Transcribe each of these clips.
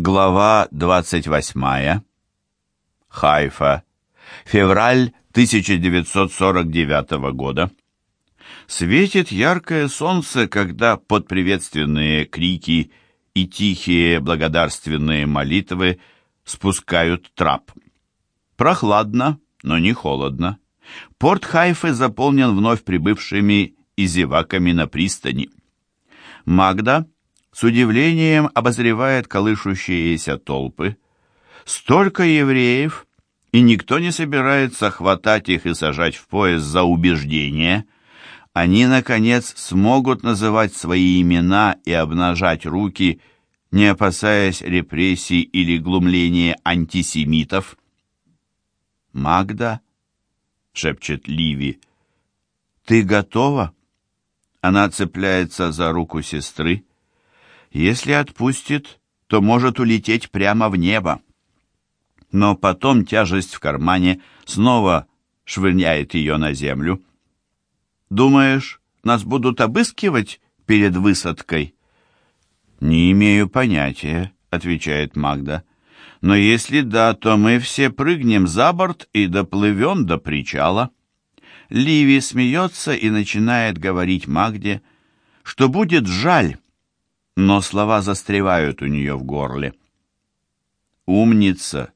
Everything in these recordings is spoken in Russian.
Глава 28. Хайфа. Февраль 1949 года. Светит яркое солнце, когда под приветственные крики и тихие благодарственные молитвы спускают трап. Прохладно, но не холодно. Порт Хайфы заполнен вновь прибывшими и зеваками на пристани. Магда с удивлением обозревает колышущиеся толпы. Столько евреев, и никто не собирается хватать их и сажать в пояс за убеждение. Они, наконец, смогут называть свои имена и обнажать руки, не опасаясь репрессий или глумления антисемитов. «Магда?» — шепчет Ливи. «Ты готова?» Она цепляется за руку сестры. Если отпустит, то может улететь прямо в небо. Но потом тяжесть в кармане снова швырняет ее на землю. «Думаешь, нас будут обыскивать перед высадкой?» «Не имею понятия», — отвечает Магда. «Но если да, то мы все прыгнем за борт и доплывем до причала». Ливи смеется и начинает говорить Магде, что будет жаль, но слова застревают у нее в горле. «Умница!»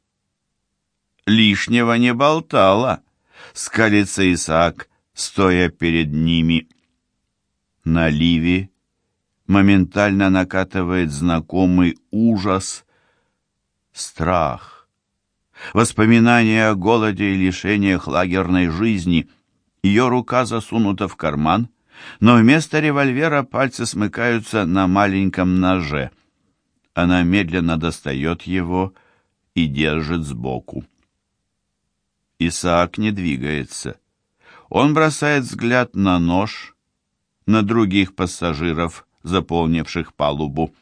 «Лишнего не болтала!» — скалится Исаак, стоя перед ними. На Ливи моментально накатывает знакомый ужас, страх. Воспоминания о голоде и лишениях лагерной жизни. Ее рука засунута в карман — но вместо револьвера пальцы смыкаются на маленьком ноже. Она медленно достает его и держит сбоку. Исаак не двигается. Он бросает взгляд на нож, на других пассажиров, заполнивших палубу.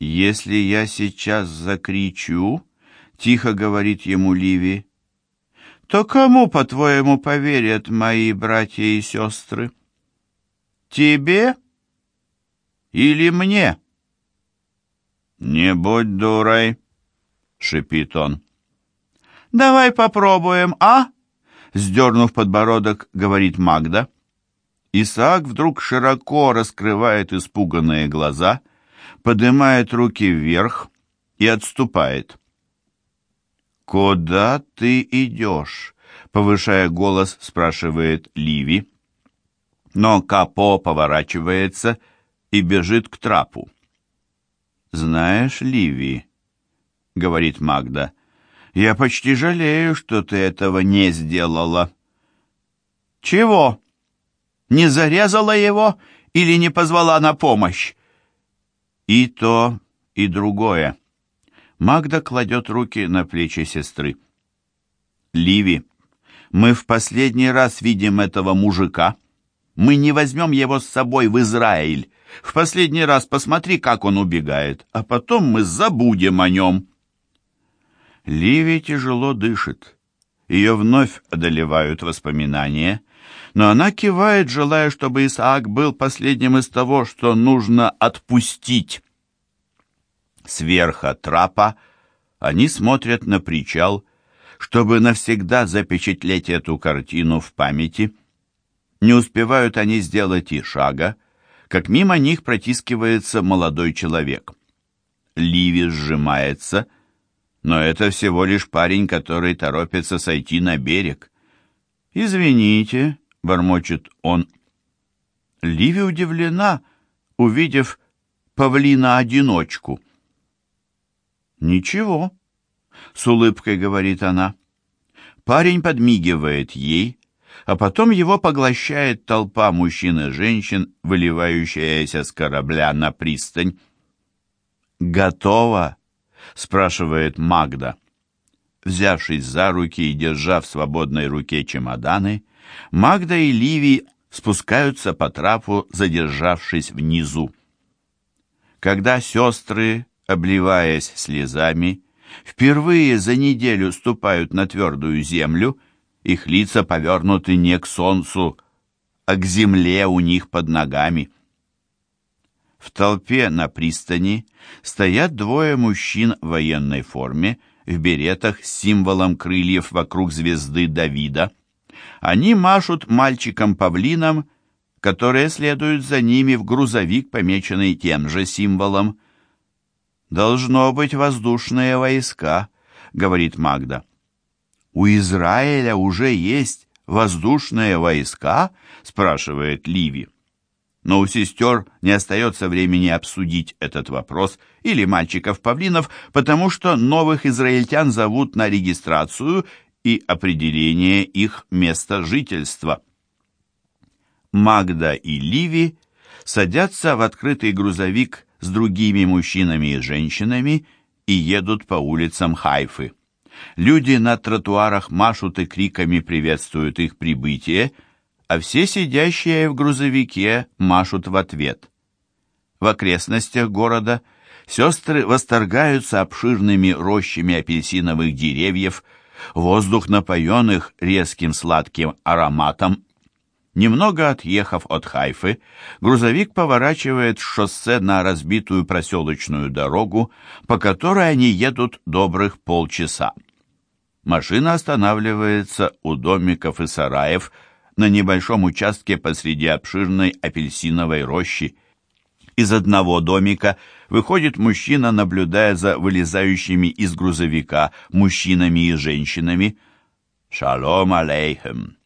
«Если я сейчас закричу», — тихо говорит ему Ливи, то кому, по-твоему, поверят мои братья и сестры? Тебе или мне? Не будь дурой, шипит он. Давай попробуем, а? Сдернув подбородок, говорит Магда. Исаак вдруг широко раскрывает испуганные глаза, поднимает руки вверх и отступает. «Куда ты идешь?» — повышая голос, спрашивает Ливи. Но Капо поворачивается и бежит к трапу. «Знаешь, Ливи», — говорит Магда, — «я почти жалею, что ты этого не сделала». «Чего? Не зарезала его или не позвала на помощь?» «И то, и другое». Магда кладет руки на плечи сестры. «Ливи, мы в последний раз видим этого мужика. Мы не возьмем его с собой в Израиль. В последний раз посмотри, как он убегает, а потом мы забудем о нем». Ливи тяжело дышит. Ее вновь одолевают воспоминания, но она кивает, желая, чтобы Исаак был последним из того, что нужно отпустить. Сверха трапа они смотрят на причал, чтобы навсегда запечатлеть эту картину в памяти. Не успевают они сделать и шага, как мимо них протискивается молодой человек. Ливи сжимается, но это всего лишь парень, который торопится сойти на берег. «Извините», — бормочет он. Ливи удивлена, увидев павлина-одиночку — «Ничего», — с улыбкой говорит она. Парень подмигивает ей, а потом его поглощает толпа мужчин и женщин, выливающаяся с корабля на пристань. «Готово?» — спрашивает Магда. Взявшись за руки и держа в свободной руке чемоданы, Магда и Ливи спускаются по трапу, задержавшись внизу. Когда сестры обливаясь слезами, впервые за неделю ступают на твердую землю, их лица повернуты не к солнцу, а к земле у них под ногами. В толпе на пристани стоят двое мужчин в военной форме, в беретах с символом крыльев вокруг звезды Давида. Они машут мальчикам-павлинам, которые следуют за ними в грузовик, помеченный тем же символом. «Должно быть воздушные войска», — говорит Магда. «У Израиля уже есть воздушные войска?» — спрашивает Ливи. Но у сестер не остается времени обсудить этот вопрос или мальчиков-павлинов, потому что новых израильтян зовут на регистрацию и определение их места жительства. Магда и Ливи садятся в открытый грузовик с другими мужчинами и женщинами и едут по улицам Хайфы. Люди на тротуарах машут и криками приветствуют их прибытие, а все сидящие в грузовике машут в ответ. В окрестностях города сестры восторгаются обширными рощами апельсиновых деревьев, воздух напоен их резким сладким ароматом. Немного отъехав от Хайфы, грузовик поворачивает с шоссе на разбитую проселочную дорогу, по которой они едут добрых полчаса. Машина останавливается у домиков и сараев на небольшом участке посреди обширной апельсиновой рощи. Из одного домика выходит мужчина, наблюдая за вылезающими из грузовика мужчинами и женщинами. «Шалом алейхем!»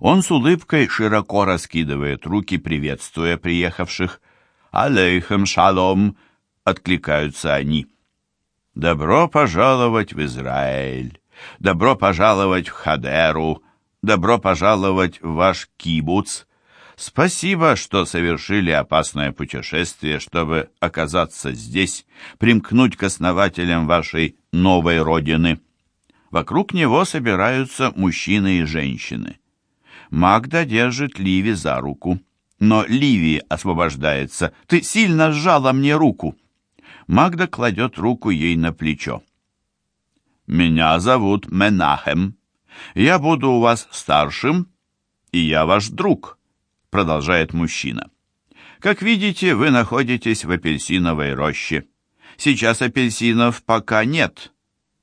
Он с улыбкой широко раскидывает руки, приветствуя приехавших. «Алейхем шалом!» — откликаются они. «Добро пожаловать в Израиль! Добро пожаловать в Хадеру! Добро пожаловать в ваш кибуц! Спасибо, что совершили опасное путешествие, чтобы оказаться здесь, примкнуть к основателям вашей новой родины!» Вокруг него собираются мужчины и женщины. Магда держит Ливи за руку. Но Ливи освобождается. «Ты сильно сжала мне руку!» Магда кладет руку ей на плечо. «Меня зовут Менахем. Я буду у вас старшим, и я ваш друг», — продолжает мужчина. «Как видите, вы находитесь в апельсиновой роще. Сейчас апельсинов пока нет,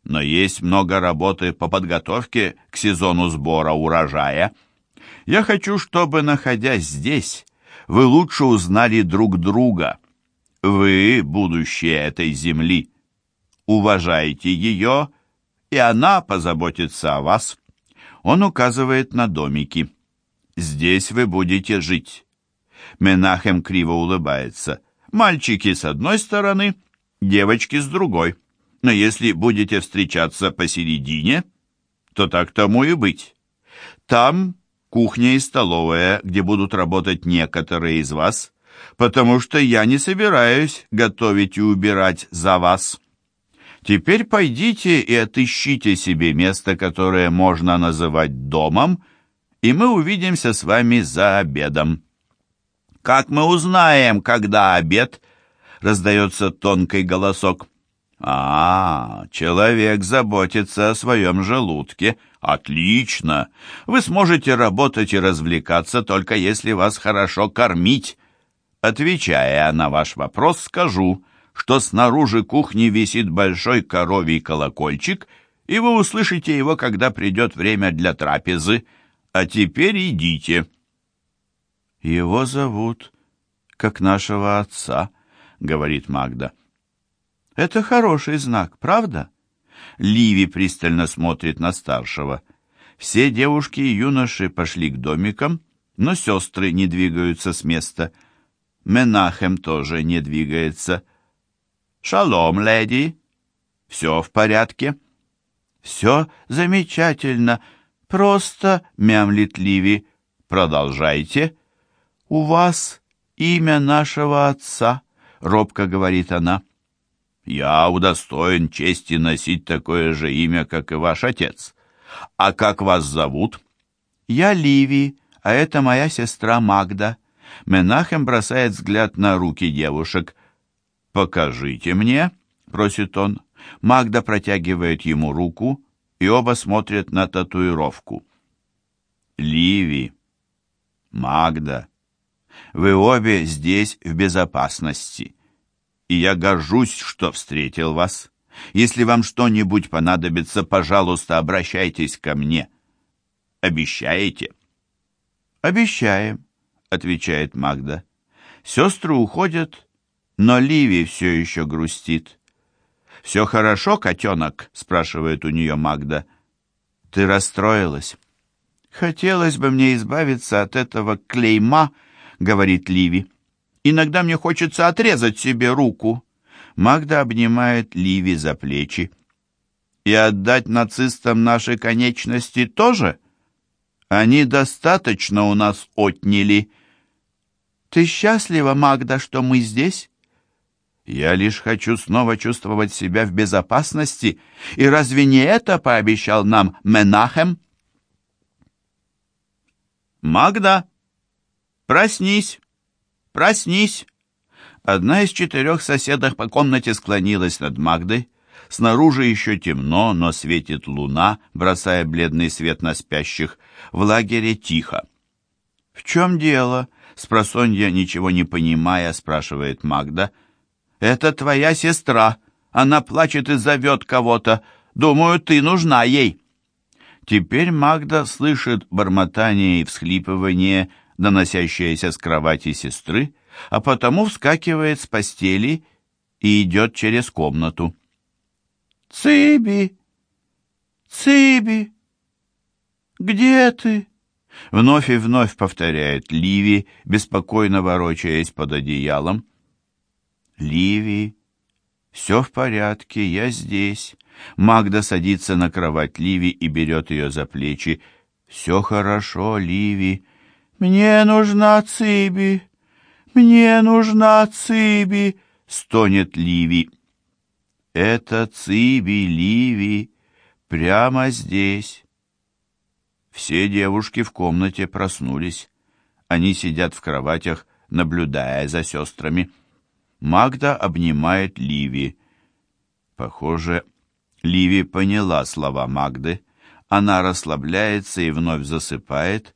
но есть много работы по подготовке к сезону сбора урожая». Я хочу, чтобы, находясь здесь, вы лучше узнали друг друга. Вы — будущее этой земли. Уважайте ее, и она позаботится о вас. Он указывает на домики. Здесь вы будете жить. Менахем криво улыбается. Мальчики с одной стороны, девочки с другой. Но если будете встречаться посередине, то так тому и быть. Там кухня и столовая, где будут работать некоторые из вас, потому что я не собираюсь готовить и убирать за вас. Теперь пойдите и отыщите себе место, которое можно называть домом, и мы увидимся с вами за обедом. Как мы узнаем, когда обед? Раздается тонкий голосок. А, человек заботится о своем желудке. Отлично. Вы сможете работать и развлекаться только если вас хорошо кормить. Отвечая на ваш вопрос, скажу, что снаружи кухни висит большой коровий колокольчик, и вы услышите его, когда придет время для трапезы. А теперь идите. Его зовут, как нашего отца, говорит Магда. Это хороший знак, правда? Ливи пристально смотрит на старшего. Все девушки и юноши пошли к домикам, но сестры не двигаются с места. Менахем тоже не двигается. «Шалом, леди!» «Все в порядке?» «Все замечательно. Просто, — мямлит Ливи, — продолжайте. У вас имя нашего отца, — робко говорит она. Я удостоен чести носить такое же имя, как и ваш отец. А как вас зовут? Я Ливи, а это моя сестра Магда. Менахем бросает взгляд на руки девушек. «Покажите мне», — просит он. Магда протягивает ему руку, и оба смотрят на татуировку. «Ливи, Магда, Вы обе здесь в безопасности. И я горжусь, что встретил вас. Если вам что-нибудь понадобится, пожалуйста, обращайтесь ко мне. Обещаете?» «Обещаем», — отвечает Магда. Сестры уходят, но Ливи все еще грустит. «Все хорошо, котенок?» — спрашивает у нее Магда. «Ты расстроилась?» «Хотелось бы мне избавиться от этого клейма», — говорит Ливи. «Иногда мне хочется отрезать себе руку». Магда обнимает Ливи за плечи. «И отдать нацистам наши конечности тоже?» Они достаточно у нас отняли. Ты счастлива, Магда, что мы здесь? Я лишь хочу снова чувствовать себя в безопасности. И разве не это пообещал нам Менахем? Магда, проснись, проснись. Одна из четырех соседок по комнате склонилась над Магдой. Снаружи еще темно, но светит луна, бросая бледный свет на спящих. В лагере тихо. «В чем дело?» — спросонья, ничего не понимая, спрашивает Магда. «Это твоя сестра. Она плачет и зовет кого-то. Думаю, ты нужна ей». Теперь Магда слышит бормотание и всхлипывание, доносящееся с кровати сестры, а потому вскакивает с постели и идет через комнату. «Циби! Циби! Где ты?» Вновь и вновь повторяет Ливи, беспокойно ворочаясь под одеялом. «Ливи, все в порядке, я здесь». Магда садится на кровать Ливи и берет ее за плечи. «Все хорошо, Ливи». «Мне нужна Циби! Мне нужна Циби!» — стонет Ливи. Это Циби, Ливи, прямо здесь. Все девушки в комнате проснулись. Они сидят в кроватях, наблюдая за сестрами. Магда обнимает Ливи. Похоже, Ливи поняла слова Магды. Она расслабляется и вновь засыпает,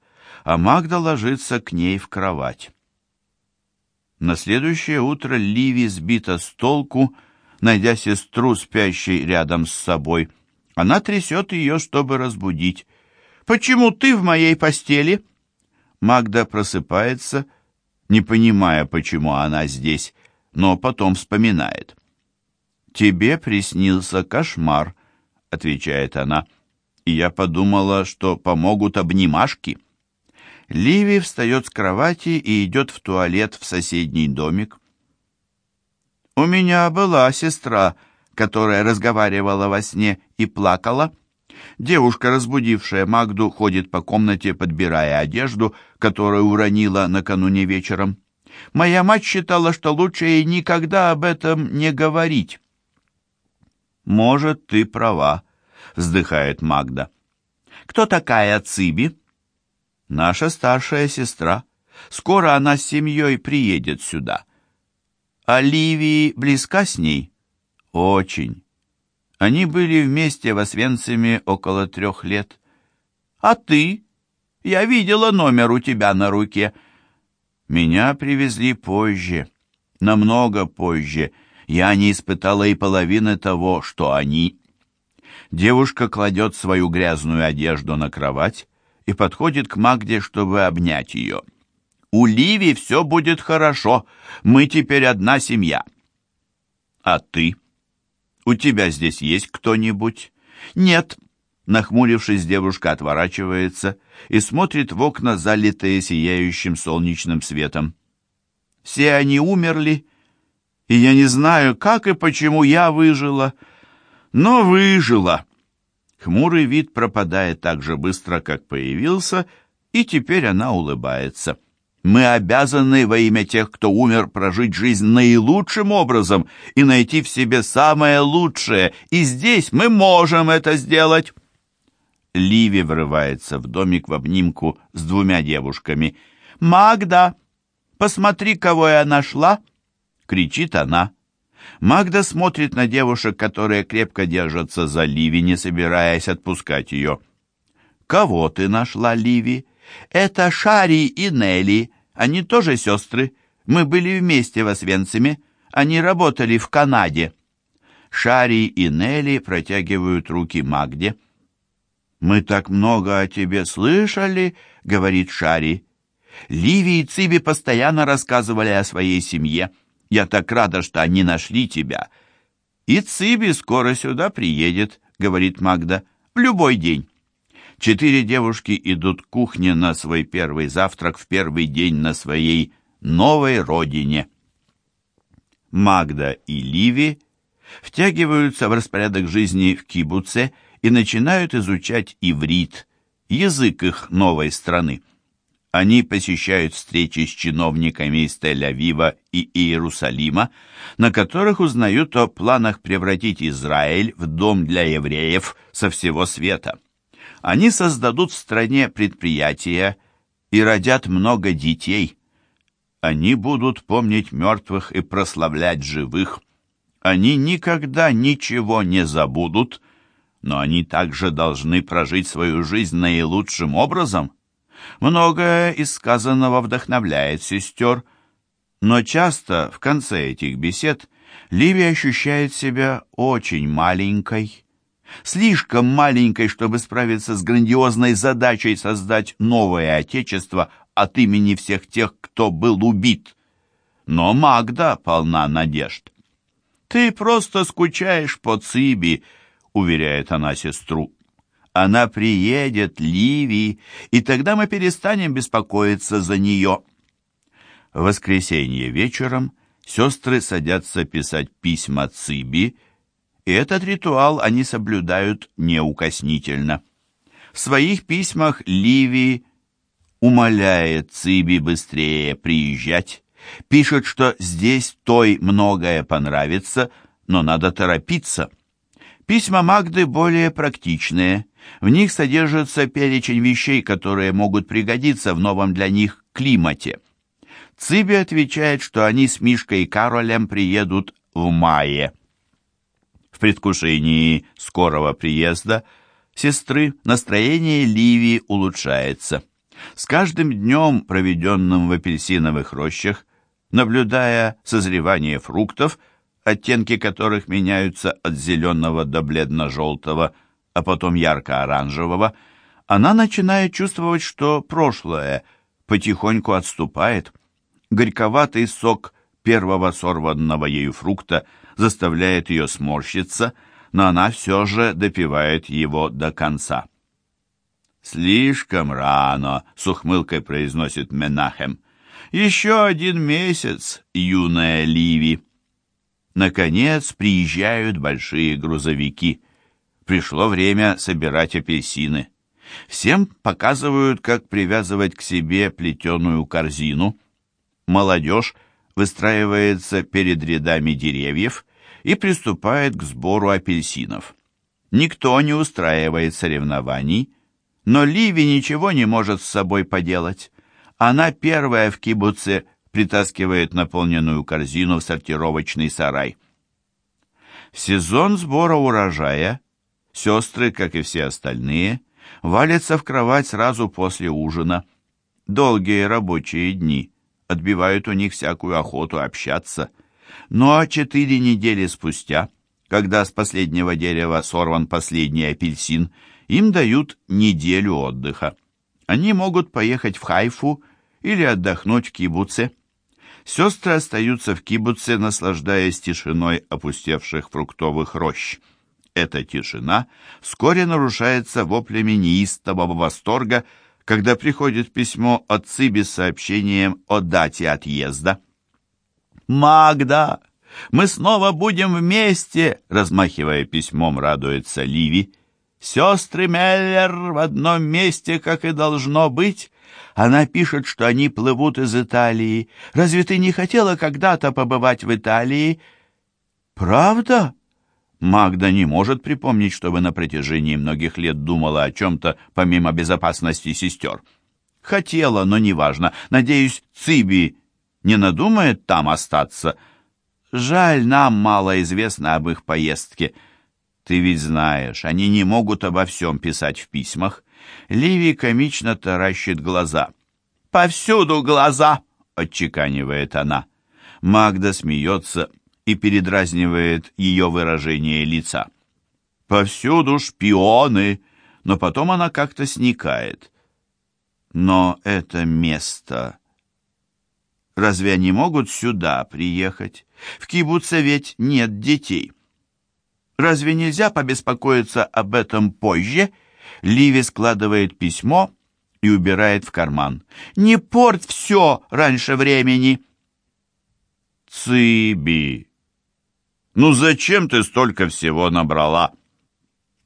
а Магда ложится к ней в кровать. На следующее утро Ливи сбита с толку, найдя сестру, спящей рядом с собой. Она трясет ее, чтобы разбудить. «Почему ты в моей постели?» Магда просыпается, не понимая, почему она здесь, но потом вспоминает. «Тебе приснился кошмар», — отвечает она, «и я подумала, что помогут обнимашки». Ливи встает с кровати и идет в туалет в соседний домик. У меня была сестра, которая разговаривала во сне и плакала. Девушка, разбудившая Магду, ходит по комнате, подбирая одежду, которую уронила накануне вечером. Моя мать считала, что лучше ей никогда об этом не говорить. «Может, ты права», — вздыхает Магда. «Кто такая Циби?» «Наша старшая сестра. Скоро она с семьей приедет сюда». Оливии близка с ней? Очень. Они были вместе в Освенциме около трех лет. А ты? Я видела номер у тебя на руке. Меня привезли позже, намного позже. Я не испытала и половины того, что они. Девушка кладет свою грязную одежду на кровать и подходит к Магде, чтобы обнять ее. У Ливи все будет хорошо. Мы теперь одна семья. А ты? У тебя здесь есть кто-нибудь? Нет. Нахмурившись, девушка отворачивается и смотрит в окна, залитые сияющим солнечным светом. Все они умерли, и я не знаю, как и почему я выжила, но выжила. Хмурый вид пропадает так же быстро, как появился, и теперь она улыбается. Мы обязаны во имя тех, кто умер, прожить жизнь наилучшим образом и найти в себе самое лучшее, и здесь мы можем это сделать. Ливи врывается в домик в обнимку с двумя девушками. «Магда, посмотри, кого я нашла!» — кричит она. Магда смотрит на девушек, которые крепко держатся за Ливи, не собираясь отпускать ее. «Кого ты нашла, Ливи?» «Это Шари и Нелли. Они тоже сестры. Мы были вместе в Освенциме. Они работали в Канаде». Шари и Нелли протягивают руки Магде. «Мы так много о тебе слышали», — говорит Шари. «Ливи и Циби постоянно рассказывали о своей семье. Я так рада, что они нашли тебя». «И Циби скоро сюда приедет», — говорит Магда, — «в любой день». Четыре девушки идут к кухне на свой первый завтрак в первый день на своей новой родине. Магда и Ливи втягиваются в распорядок жизни в кибуце и начинают изучать иврит, язык их новой страны. Они посещают встречи с чиновниками из Тель-Авива и Иерусалима, на которых узнают о планах превратить Израиль в дом для евреев со всего света. Они создадут в стране предприятия и родят много детей. Они будут помнить мертвых и прославлять живых. Они никогда ничего не забудут, но они также должны прожить свою жизнь наилучшим образом. Многое из сказанного вдохновляет сестер, но часто в конце этих бесед Ливия ощущает себя очень маленькой, слишком маленькой, чтобы справиться с грандиозной задачей создать новое отечество от имени всех тех, кто был убит. Но Магда полна надежд. «Ты просто скучаешь по Циби», — уверяет она сестру. «Она приедет, Ливи, и тогда мы перестанем беспокоиться за нее». В воскресенье вечером сестры садятся писать письма Циби, и этот ритуал они соблюдают неукоснительно. В своих письмах Ливи умоляет Циби быстрее приезжать, Пишет, что здесь той многое понравится, но надо торопиться. Письма Магды более практичные. В них содержится перечень вещей, которые могут пригодиться в новом для них климате. Циби отвечает, что они с Мишкой и Каролем приедут в мае. В предвкушении скорого приезда сестры настроение Ливии улучшается. С каждым днем, проведенным в апельсиновых рощах, наблюдая созревание фруктов, оттенки которых меняются от зеленого до бледно-желтого, а потом ярко-оранжевого, она начинает чувствовать, что прошлое потихоньку отступает. Горьковатый сок первого сорванного ею фрукта заставляет ее сморщиться, но она все же допивает его до конца. «Слишком рано», — с ухмылкой произносит Менахем. Еще один месяц, юная Ливи. Наконец приезжают большие грузовики. Пришло время собирать апельсины. Всем показывают, как привязывать к себе плетеную корзину. Молодежь выстраивается перед рядами деревьев и приступает к сбору апельсинов. Никто не устраивает соревнований, но Ливи ничего не может с собой поделать. Она первая в кибуце притаскивает наполненную корзину в сортировочный сарай. В сезон сбора урожая сестры, как и все остальные, валятся в кровать сразу после ужина. Долгие рабочие дни отбивают у них всякую охоту общаться. Ну а четыре недели спустя, когда с последнего дерева сорван последний апельсин, им дают неделю отдыха. Они могут поехать в Хайфу или отдохнуть в кибуце. Сестры остаются в кибуце, наслаждаясь тишиной опустевших фруктовых рощ. Эта тишина вскоре нарушается воплями неистового восторга, когда приходит письмо от Циби с сообщением о дате отъезда. «Магда, мы снова будем вместе!» размахивая письмом, радуется Ливи. «Сестры Меллер в одном месте, как и должно быть. Она пишет, что они плывут из Италии. Разве ты не хотела когда-то побывать в Италии? Правда? Магда не может припомнить, чтобы на протяжении многих лет думала о чем-то, помимо безопасности сестер. Хотела, но неважно. Надеюсь, Циби не надумает там остаться. Жаль, нам мало известно об их поездке. Ты ведь знаешь, они не могут обо всем писать в письмах. Ливи комично таращит глаза. «Повсюду глаза!» отчеканивает она. Магда смеется и передразнивает ее выражение лица. «Повсюду шпионы!» Но потом она как-то сникает. Но это место... Разве они могут сюда приехать? В кибуце ведь нет детей. Разве нельзя побеспокоиться об этом позже? Ливи складывает письмо и убирает в карман. «Не порт все раньше времени!» «Циби! Ну зачем ты столько всего набрала?»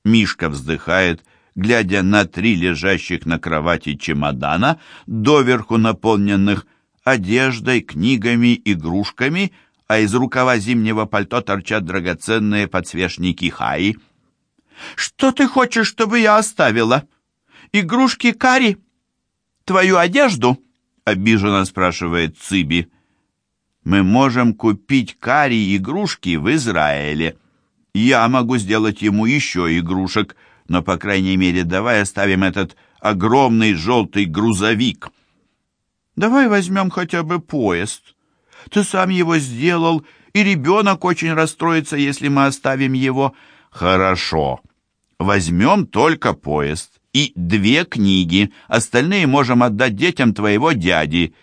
Мишка вздыхает, глядя на три лежащих на кровати чемодана, доверху наполненных одеждой, книгами, игрушками, а из рукава зимнего пальто торчат драгоценные подсвечники хаи. «Что ты хочешь, чтобы я оставила? Игрушки Кари? Твою одежду?» — обиженно спрашивает Циби. «Мы можем купить Кари игрушки в Израиле. Я могу сделать ему еще игрушек, но, по крайней мере, давай оставим этот огромный желтый грузовик». «Давай возьмем хотя бы поезд. Ты сам его сделал, и ребенок очень расстроится, если мы оставим его». «Хорошо. Возьмем только поезд и две книги. Остальные можем отдать детям твоего дяди».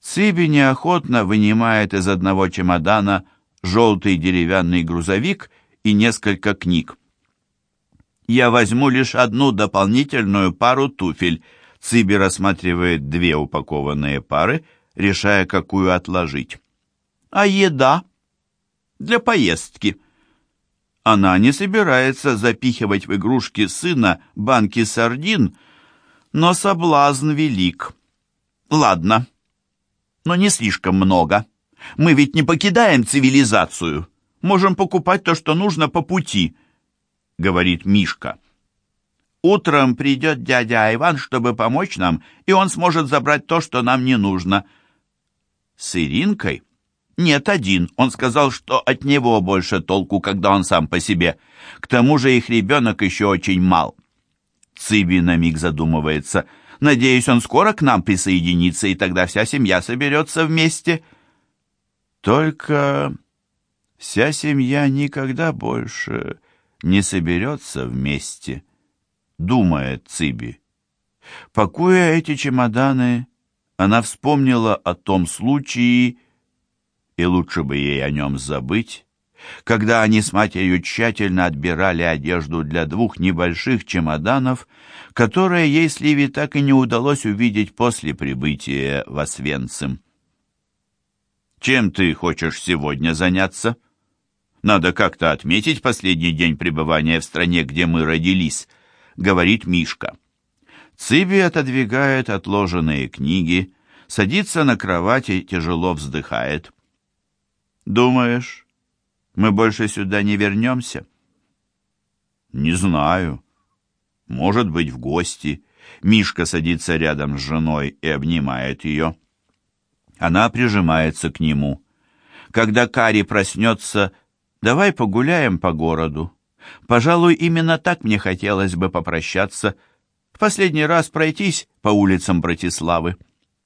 Циби неохотно вынимает из одного чемодана желтый деревянный грузовик и несколько книг. «Я возьму лишь одну дополнительную пару туфель», Циби рассматривает две упакованные пары, решая, какую отложить. «А еда?» «Для поездки». Она не собирается запихивать в игрушки сына банки сардин, но соблазн велик. «Ладно, но не слишком много. Мы ведь не покидаем цивилизацию. Можем покупать то, что нужно по пути», — говорит Мишка. Утром придет дядя Айван, чтобы помочь нам, и он сможет забрать то, что нам не нужно. С Иринкой? Нет, один. Он сказал, что от него больше толку, когда он сам по себе. К тому же их ребенок еще очень мал. Циби на миг задумывается. Надеюсь, он скоро к нам присоединится, и тогда вся семья соберется вместе. Только вся семья никогда больше не соберется вместе думает Циби. Пакуя эти чемоданы, она вспомнила о том случае, и лучше бы ей о нем забыть, когда они с матерью тщательно отбирали одежду для двух небольших чемоданов, которые ей с Ливи так и не удалось увидеть после прибытия в Освенцим. «Чем ты хочешь сегодня заняться? Надо как-то отметить последний день пребывания в стране, где мы родились», говорит Мишка. Циби отодвигает отложенные книги, садится на кровати, тяжело вздыхает. «Думаешь, мы больше сюда не вернемся?» «Не знаю. Может быть, в гости». Мишка садится рядом с женой и обнимает ее. Она прижимается к нему. «Когда Кари проснется, давай погуляем по городу. Пожалуй, именно так мне хотелось бы попрощаться. В последний раз пройтись по улицам Братиславы.